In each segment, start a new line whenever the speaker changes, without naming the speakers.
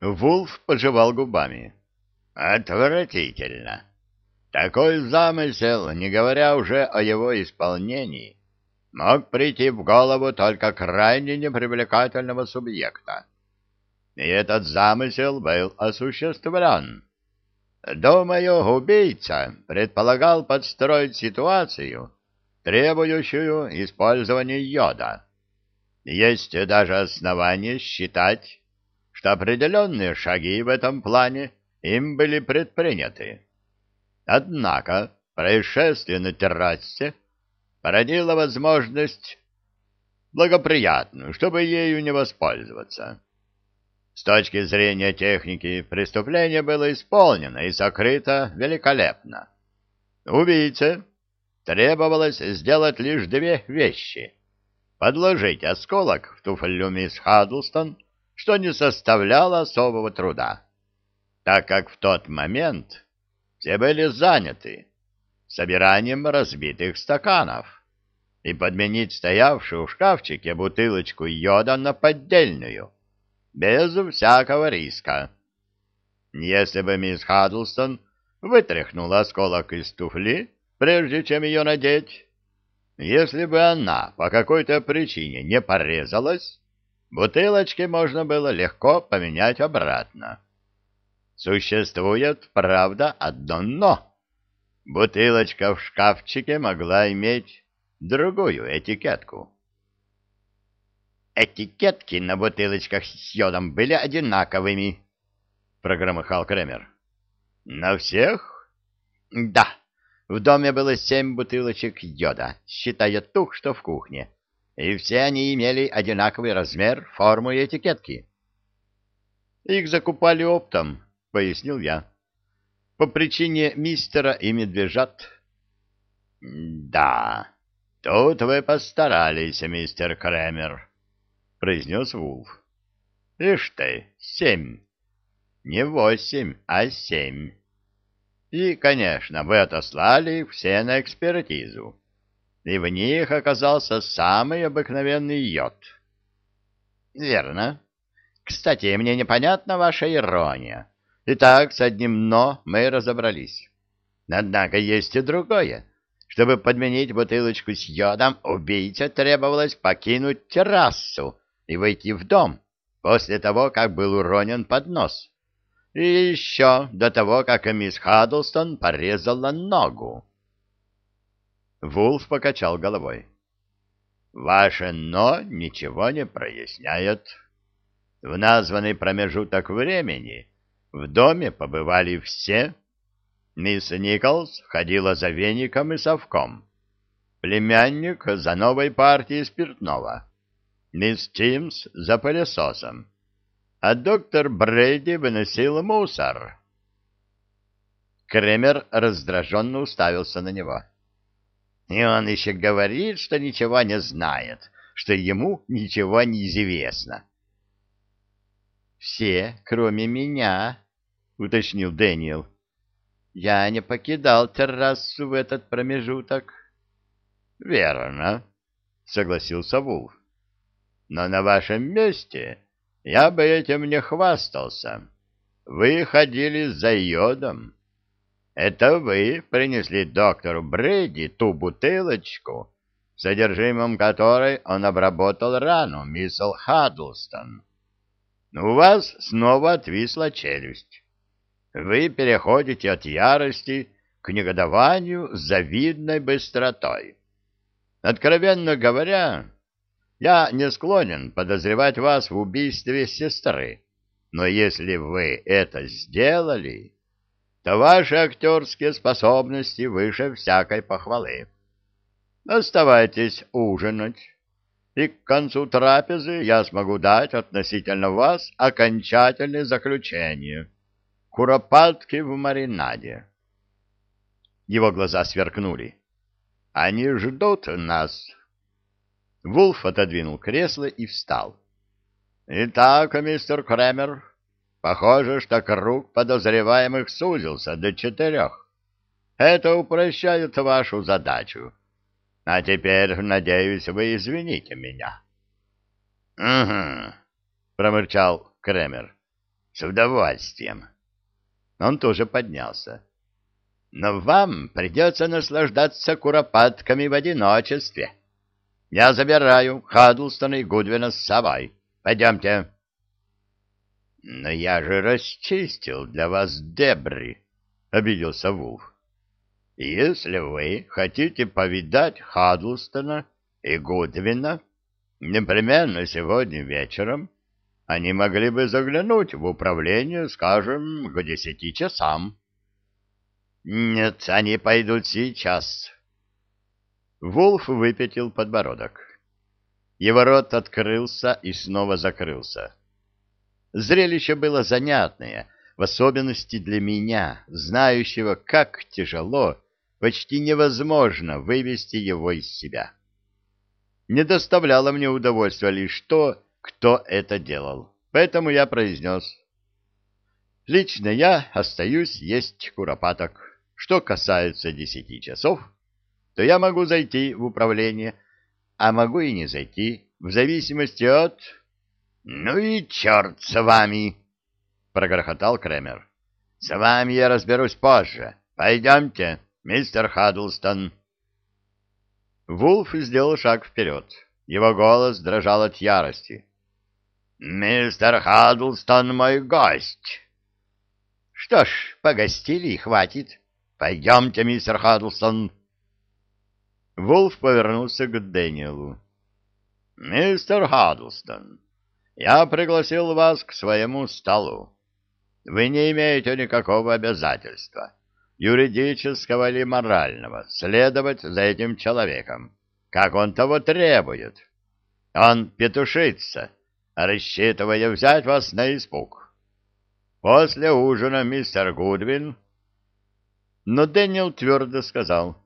Вулф пожевал губами. Отвратительно. Такой замысел, не говоря уже о его исполнении, мог прийти в голову только крайне непривлекательного субъекта. И этот замысел был осуществлен. Думаю, убийца предполагал подстроить ситуацию, требующую использования йода. Есть даже основания считать, что определенные шаги в этом плане им были предприняты. Однако происшествие на террасе породило возможность благоприятную, чтобы ею не воспользоваться. С точки зрения техники преступление было исполнено и сокрыто великолепно. Убийце требовалось сделать лишь две вещи — подложить осколок в туфлю мисс Хаддлстон, что не составляло особого труда, так как в тот момент все были заняты собиранием разбитых стаканов и подменить стоявшую в шкафчике бутылочку йода на поддельную, без всякого риска. Если бы мисс Хаддлстон вытряхнула осколок из туфли, прежде чем ее надеть, если бы она по какой-то причине не порезалась, бутылочки можно было легко поменять обратно. Существует, правда, одно «но». Бутылочка в шкафчике могла иметь другую этикетку. «Этикетки на бутылочках с йодом были одинаковыми», — прогромыхал Кремер. «На всех?» «Да. В доме было семь бутылочек йода, считая ту, что в кухне, и все они имели одинаковый размер, форму и этикетки». «Их закупали оптом», пояснил я. По причине мистера и медвежат. Да, тут вы постарались, мистер Кремер, произнес Вулф. Ишь ты, семь. Не восемь, а семь. И, конечно, вы отослали их все на экспертизу. И в них оказался самый обыкновенный йод. Верно. Кстати, мне непонятна ваша ирония. Итак, с одним «но» мы разобрались. Однако есть и другое. Чтобы подменить бутылочку с йодом, убийце требовалось покинуть террасу и войти в дом после того, как был уронен поднос. И еще до того, как мисс Хаддлстон порезала ногу. Вулф покачал головой. «Ваше «но» ничего не проясняет. В названный промежуток времени в доме побывали все. Мисс Николс ходила за веником и совком. Племянник за новой партией спиртного. Мисс Тимс за пылесосом. А доктор Брейди выносил мусор. Кремер раздраженно уставился на него. И он еще говорит, что ничего не знает, что ему ничего не известно. «Все, кроме меня», — уточнил Дэниел. «Я не покидал террасу в этот промежуток». «Верно», — согласился Вулф. «Но на вашем месте я бы этим не хвастался. Вы ходили за йодом. Это вы принесли доктору Брэди ту бутылочку, содержимым которой он обработал рану мисс Хаддлстон. У вас снова отвисла челюсть вы переходите от ярости к негодованию с завидной быстротой. Откровенно говоря, я не склонен подозревать вас в убийстве сестры, но если вы это сделали, то ваши актерские способности выше всякой похвалы. Оставайтесь ужинать, и к концу трапезы я смогу дать относительно вас окончательное заключение куропатки в маринаде. Его глаза сверкнули. Они ждут нас. Вулф отодвинул кресло и встал. Итак, мистер Кремер, похоже, что круг подозреваемых сузился до четырех. Это упрощает вашу задачу. А теперь, надеюсь, вы извините меня. — Угу, — промырчал Кремер. с удовольствием. Он тоже поднялся. Но вам придется наслаждаться куропатками в одиночестве. Я забираю Хадлстона и Гудвина с собой. Пойдемте. Но я же расчистил для вас дебри, — обиделся Вулф. Если вы хотите повидать Хадлстона и Гудвина, непременно сегодня вечером они могли бы заглянуть в управление, скажем, к десяти часам. Нет, они пойдут сейчас. Вулф выпятил подбородок. Его рот открылся и снова закрылся. Зрелище было занятное, в особенности для меня, знающего, как тяжело, почти невозможно вывести его из себя. Не доставляло мне удовольствия лишь то, кто это делал. Поэтому я произнес. Лично я остаюсь есть куропаток. Что касается десяти часов, то я могу зайти в управление, а могу и не зайти, в зависимости от... — Ну и черт с вами! — прогрохотал Кремер. — С вами я разберусь позже. Пойдемте, мистер Хаддлстон. Вулф сделал шаг вперед. Его голос дрожал от ярости. «Мистер Хаддлстон мой гость!» «Что ж, погостили и хватит. Пойдемте, мистер Хаддлстон!» Вулф повернулся к Дэниелу. «Мистер Хаддлстон, я пригласил вас к своему столу. Вы не имеете никакого обязательства, юридического или морального, следовать за этим человеком, как он того требует. Он петушится» рассчитывая взять вас на испуг. После ужина мистер Гудвин... Но Дэниел твердо сказал,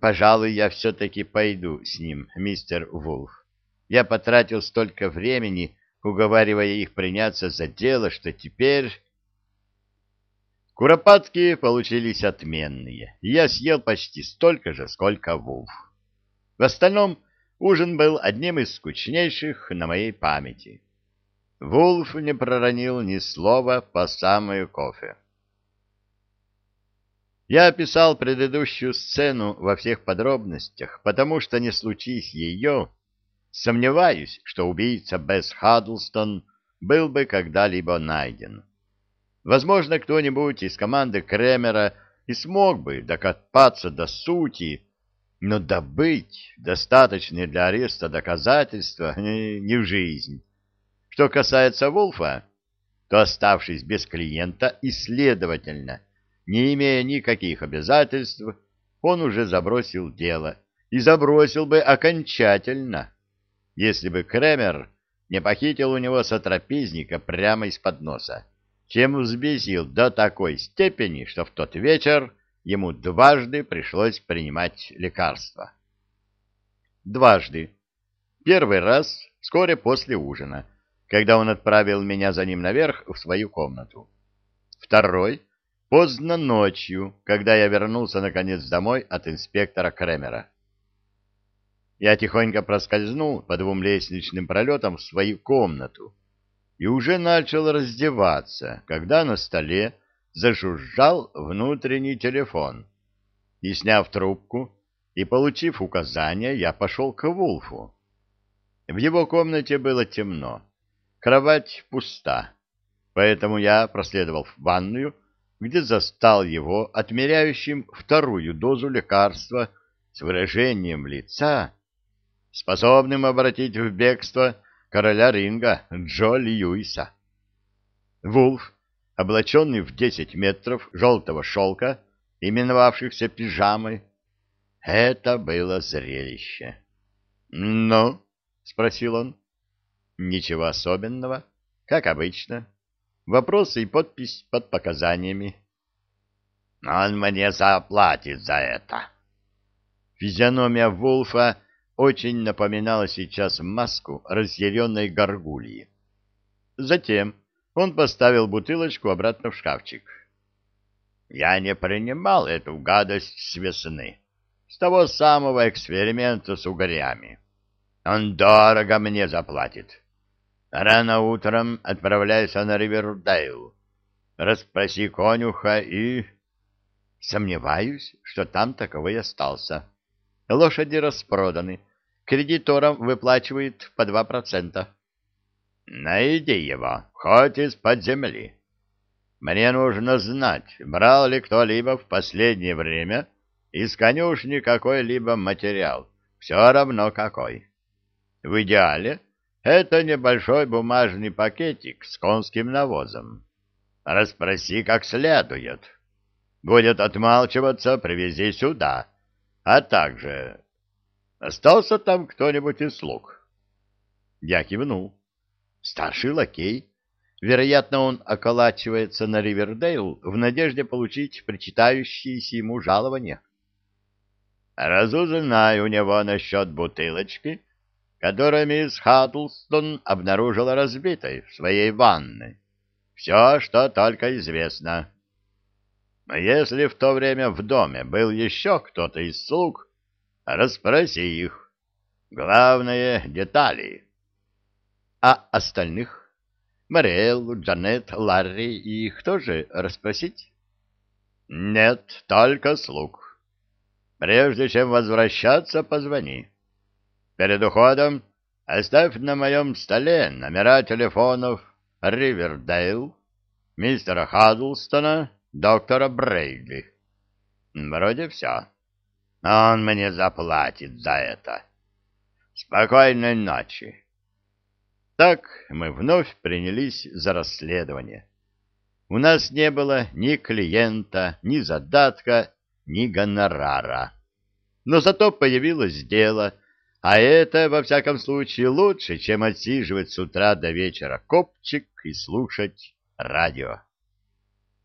«Пожалуй, я все-таки пойду с ним, мистер Вулф. Я потратил столько времени, уговаривая их приняться за дело, что теперь...» Куропатки получились отменные, я съел почти столько же, сколько Вулф. В остальном Ужин был одним из скучнейших на моей памяти. Вулф не проронил ни слова по самую кофе. Я описал предыдущую сцену во всех подробностях, потому что не случись ее, сомневаюсь, что убийца Бесс Хаддлстон был бы когда-либо найден. Возможно, кто-нибудь из команды Кремера и смог бы докопаться до сути, но добыть достаточные для ареста доказательства не в жизнь. Что касается Вулфа, то, оставшись без клиента и, следовательно, не имея никаких обязательств, он уже забросил дело и забросил бы окончательно, если бы Кремер не похитил у него сотрапезника прямо из-под носа, чем взбесил до такой степени, что в тот вечер ему дважды пришлось принимать лекарства. Дважды. Первый раз вскоре после ужина, когда он отправил меня за ним наверх в свою комнату. Второй — поздно ночью, когда я вернулся наконец домой от инспектора Кремера. Я тихонько проскользнул по двум лестничным пролетам в свою комнату и уже начал раздеваться, когда на столе зажужжал внутренний телефон. И, сняв трубку и получив указания, я пошел к Вулфу. В его комнате было темно, кровать пуста, поэтому я проследовал в ванную, где застал его отмеряющим вторую дозу лекарства с выражением лица, способным обратить в бегство короля ринга Джо Льюиса. Вулф облаченный в десять метров желтого шелка, именовавшихся пижамой. Это было зрелище. «Ну?» — спросил он. «Ничего особенного, как обычно. Вопросы и подпись под показаниями». «Он мне заплатит за это». Физиономия Вулфа очень напоминала сейчас маску разъяренной горгульи. Затем он поставил бутылочку обратно в шкафчик. Я не принимал эту гадость с весны, с того самого эксперимента с угорями. Он дорого мне заплатит. Рано утром отправляйся на Ривердейл. Расспроси конюха и... Сомневаюсь, что там таковой остался. Лошади распроданы. Кредиторам выплачивают по два процента. Найди его, хоть из-под земли. Мне нужно знать, брал ли кто-либо в последнее время из конюшни какой-либо материал, все равно какой. В идеале это небольшой бумажный пакетик с конским навозом. Расспроси как следует. Будет отмалчиваться, привези сюда. А также... Остался там кто-нибудь из слуг? Я кивнул. Старший лакей. Вероятно, он околачивается на Ривердейл в надежде получить причитающиеся ему жалования. Разузнай у него насчет бутылочки, которую мисс Хаттлстон обнаружила разбитой в своей ванной. Все, что только известно. Но если в то время в доме был еще кто-то из слуг, расспроси их. Главное — детали. А остальных? Мариэлу, Джанет, Ларри и их тоже расспросить? Нет, только слуг. Прежде чем возвращаться, позвони. Перед уходом оставь на моем столе номера телефонов Ривердейл, мистера Хаддлстона, доктора Брейдли. Вроде все. Он мне заплатит за это. Спокойной ночи. Так мы вновь принялись за расследование. У нас не было ни клиента, ни задатка, ни гонорара. Но зато появилось дело, а это, во всяком случае, лучше, чем отсиживать с утра до вечера копчик и слушать радио.